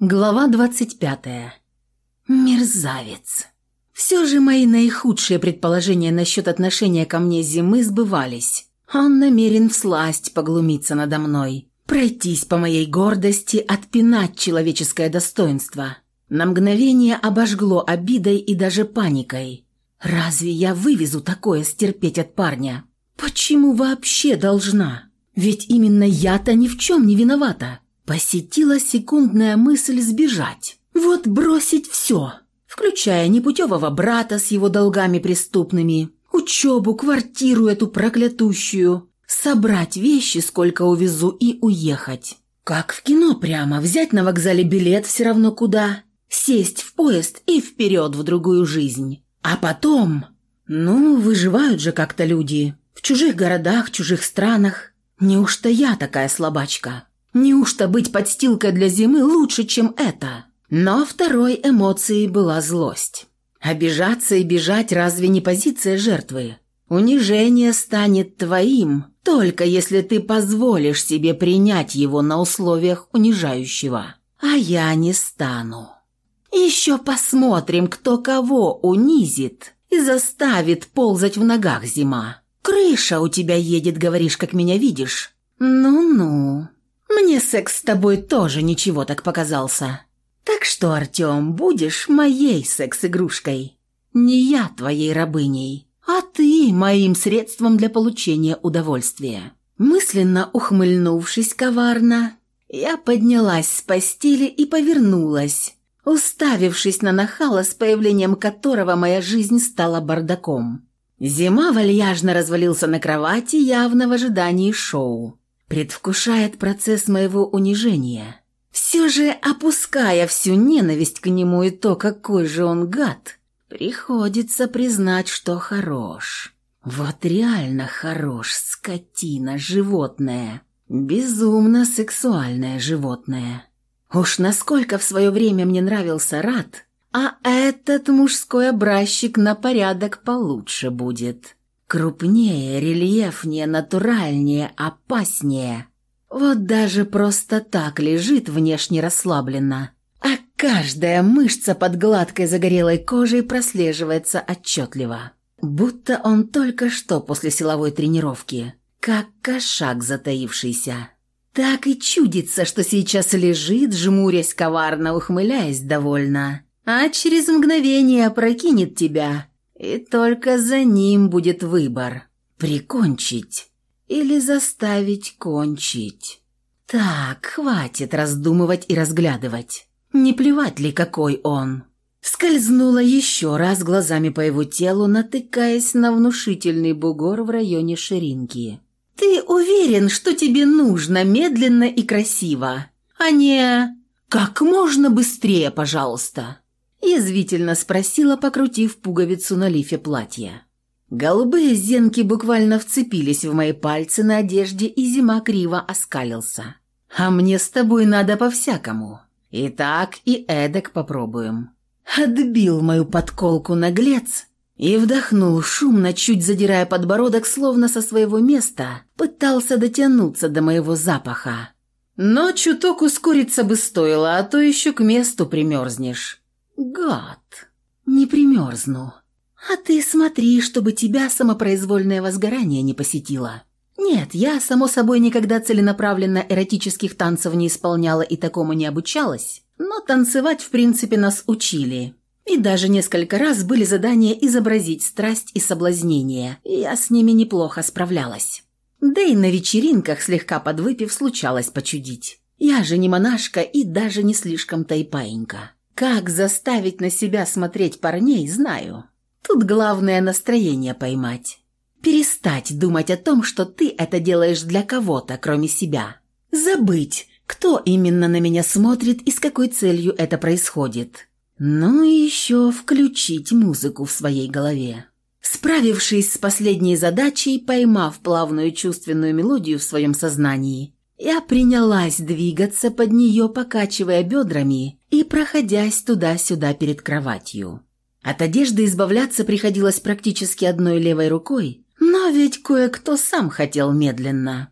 Глава 25. Мерзавец. Все же мои наихудшие предположения насчет отношения ко мне зимы сбывались. Он намерен всласть поглумиться надо мной, пройтись по моей гордости, отпинать человеческое достоинство. На мгновение обожгло обидой и даже паникой. Разве я вывезу такое стерпеть от парня? Почему вообще должна? Ведь именно я-то ни в чем не виновата. Посетила секундная мысль сбежать. Вот бросить все, включая непутевого брата с его долгами преступными, учебу, квартиру эту проклятущую, собрать вещи, сколько увезу, и уехать. Как в кино прямо, взять на вокзале билет все равно куда, сесть в поезд и вперед в другую жизнь. А потом... Ну, выживают же как-то люди. В чужих городах, чужих странах. Неужто я такая слабачка? Неужто быть подстилкой для зимы лучше, чем это? Но второй эмоцией была злость. Обижаться и бежать разве не позиция жертвы? Унижение станет твоим, только если ты позволишь себе принять его на условиях унижающего. А я не стану. Еще посмотрим, кто кого унизит и заставит ползать в ногах зима. Крыша у тебя едет, говоришь, как меня видишь. Ну-ну. Мне секс с тобой тоже ничего так показался. Так что, Артем, будешь моей секс-игрушкой. Не я твоей рабыней, а ты моим средством для получения удовольствия». Мысленно ухмыльнувшись коварно, я поднялась с постели и повернулась, уставившись на нахала, с появлением которого моя жизнь стала бардаком. Зима вальяжно развалился на кровати, явно в ожидании шоу предвкушает процесс моего унижения. Все же, опуская всю ненависть к нему и то, какой же он гад, приходится признать, что хорош. Вот реально хорош, скотина, животное. Безумно сексуальное животное. Уж насколько в свое время мне нравился Рад, а этот мужской образчик на порядок получше будет. Крупнее, рельефнее, натуральнее, опаснее. Вот даже просто так лежит внешне расслабленно. А каждая мышца под гладкой загорелой кожей прослеживается отчетливо. Будто он только что после силовой тренировки. Как кошак затаившийся. Так и чудится, что сейчас лежит, жмурясь коварно, ухмыляясь довольно. А через мгновение опрокинет тебя и только за ним будет выбор – прикончить или заставить кончить. Так, хватит раздумывать и разглядывать. Не плевать ли, какой он. Скользнула еще раз глазами по его телу, натыкаясь на внушительный бугор в районе ширинки. «Ты уверен, что тебе нужно медленно и красиво, а не как можно быстрее, пожалуйста?» Язвительно спросила, покрутив пуговицу на лифе платья. Голубые зенки буквально вцепились в мои пальцы на одежде, и зима криво оскалился. «А мне с тобой надо по-всякому. И так, и эдак попробуем». Отбил мою подколку наглец и вдохнул шумно, чуть задирая подбородок, словно со своего места, пытался дотянуться до моего запаха. Но чуток ускориться бы стоило, а то еще к месту примерзнешь. «Гад! Не примерзну. А ты смотри, чтобы тебя самопроизвольное возгорание не посетило. Нет, я, само собой, никогда целенаправленно эротических танцев не исполняла и такому не обучалась, но танцевать, в принципе, нас учили. И даже несколько раз были задания изобразить страсть и соблазнение, я с ними неплохо справлялась. Да и на вечеринках, слегка подвыпив, случалось почудить. Я же не монашка и даже не слишком-то и паинька. Как заставить на себя смотреть парней, знаю. Тут главное настроение поймать. Перестать думать о том, что ты это делаешь для кого-то, кроме себя. Забыть, кто именно на меня смотрит и с какой целью это происходит. Ну и еще включить музыку в своей голове. Справившись с последней задачей, поймав плавную чувственную мелодию в своем сознании, я принялась двигаться под нее, покачивая бедрами и проходясь туда-сюда перед кроватью. От одежды избавляться приходилось практически одной левой рукой, но ведь кое-кто сам хотел медленно.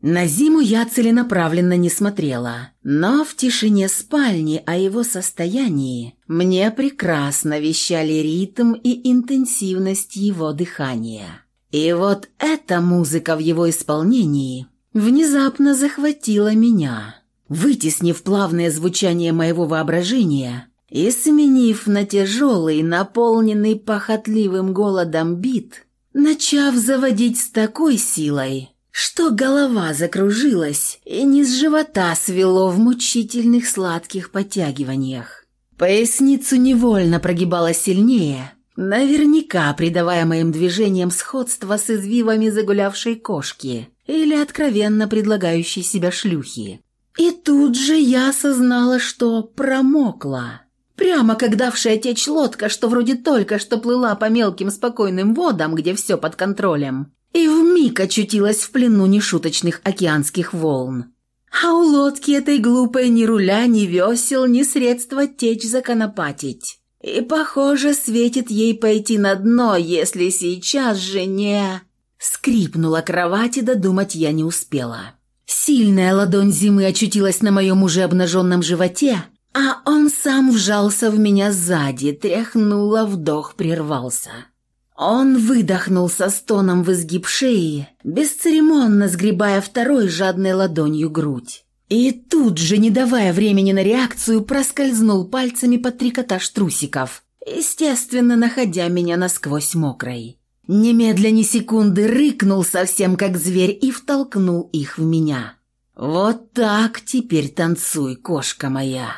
На зиму я целенаправленно не смотрела, но в тишине спальни о его состоянии мне прекрасно вещали ритм и интенсивность его дыхания. И вот эта музыка в его исполнении внезапно захватила меня, вытеснив плавное звучание моего воображения и сменив на тяжелый, наполненный похотливым голодом бит, начав заводить с такой силой, что голова закружилась и низ живота свело в мучительных сладких подтягиваниях. Поясницу невольно прогибала сильнее, наверняка придавая моим движениям сходство с извивами загулявшей кошки или откровенно предлагающей себя шлюхи. И тут же я осознала, что промокла. Прямо как давшая течь лодка, что вроде только что плыла по мелким спокойным водам, где все под контролем, и вмиг очутилась в плену нешуточных океанских волн. А у лодки этой глупой ни руля, ни весел, ни средства течь законопатить. И, похоже, светит ей пойти на дно, если сейчас же не... Скрипнула кровать и додумать я не успела. Сильная ладонь зимы очутилась на моем уже обнаженном животе, а он сам вжался в меня сзади, тряхнула, вдох прервался. Он выдохнул со стоном в изгиб шеи, бесцеремонно сгребая второй жадной ладонью грудь. И тут же, не давая времени на реакцию, проскользнул пальцами под трикотаж трусиков, естественно, находя меня насквозь мокрой. Немедля ни секунды рыкнул совсем как зверь и втолкнул их в меня. «Вот так теперь танцуй, кошка моя!»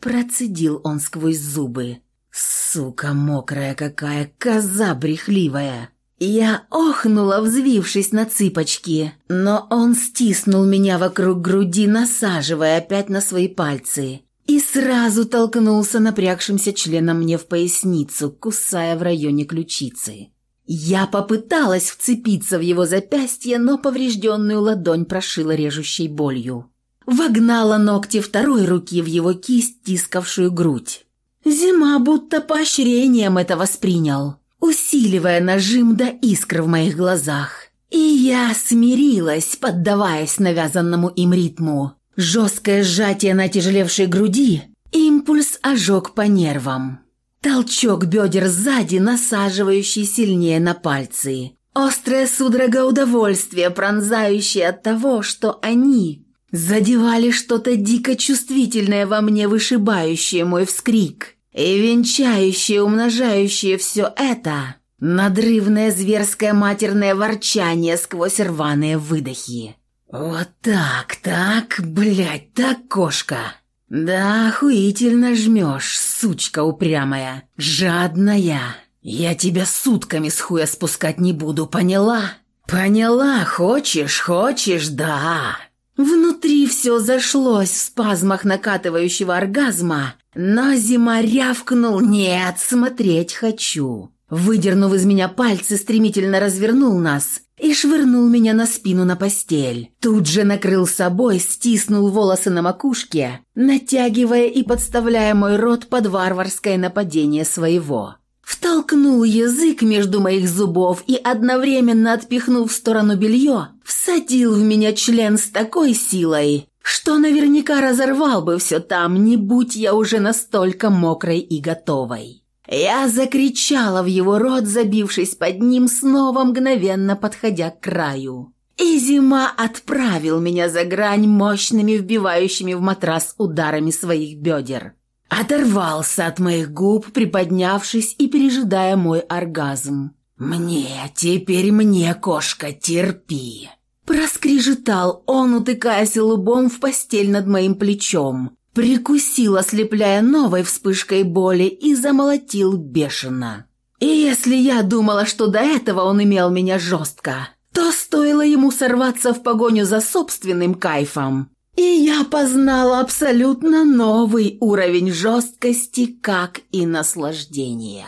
Процедил он сквозь зубы. Сука мокрая какая, коза брехливая. Я охнула, взвившись на цыпочки, но он стиснул меня вокруг груди, насаживая опять на свои пальцы, и сразу толкнулся напрягшимся членом мне в поясницу, кусая в районе ключицы. Я попыталась вцепиться в его запястье, но поврежденную ладонь прошила режущей болью. Вогнала ногти второй руки в его кисть, тискавшую грудь. Зима будто поощрением это воспринял, усиливая нажим до искр в моих глазах. И я смирилась, поддаваясь навязанному им ритму. Жесткое сжатие на тяжелевшей груди, импульс ожог по нервам. Толчок бедер сзади, насаживающий сильнее на пальцы. Острая судорога удовольствия, пронзающая от того, что они задевали что-то дико чувствительное во мне, вышибающее мой вскрик, и венчающее, умножающее все это, надрывное зверское матерное ворчание сквозь рваные выдохи. «Вот так, так, блядь, так, кошка!» «Да, охуительно жмешь, сучка упрямая, жадная. Я тебя сутками с хуя спускать не буду, поняла?» «Поняла, хочешь, хочешь, да!» Внутри все зашлось в спазмах накатывающего оргазма, но зима рявкнул «Нет, смотреть хочу». Выдернув из меня пальцы, стремительно развернул нас и швырнул меня на спину на постель. Тут же накрыл собой, стиснул волосы на макушке, натягивая и подставляя мой рот под варварское нападение своего втолкнул язык между моих зубов и, одновременно отпихнув в сторону белье, всадил в меня член с такой силой, что наверняка разорвал бы все там, не будь я уже настолько мокрой и готовой. Я закричала в его рот, забившись под ним, снова мгновенно подходя к краю. И зима отправил меня за грань мощными вбивающими в матрас ударами своих бедер. Оторвался от моих губ, приподнявшись и пережидая мой оргазм. «Мне, теперь мне, кошка, терпи!» Проскрежетал он, утыкаясь лбом в постель над моим плечом. Прикусил, ослепляя новой вспышкой боли, и замолотил бешено. И если я думала, что до этого он имел меня жестко, то стоило ему сорваться в погоню за собственным кайфом, и я познала абсолютно новый уровень жесткости, как и наслаждения.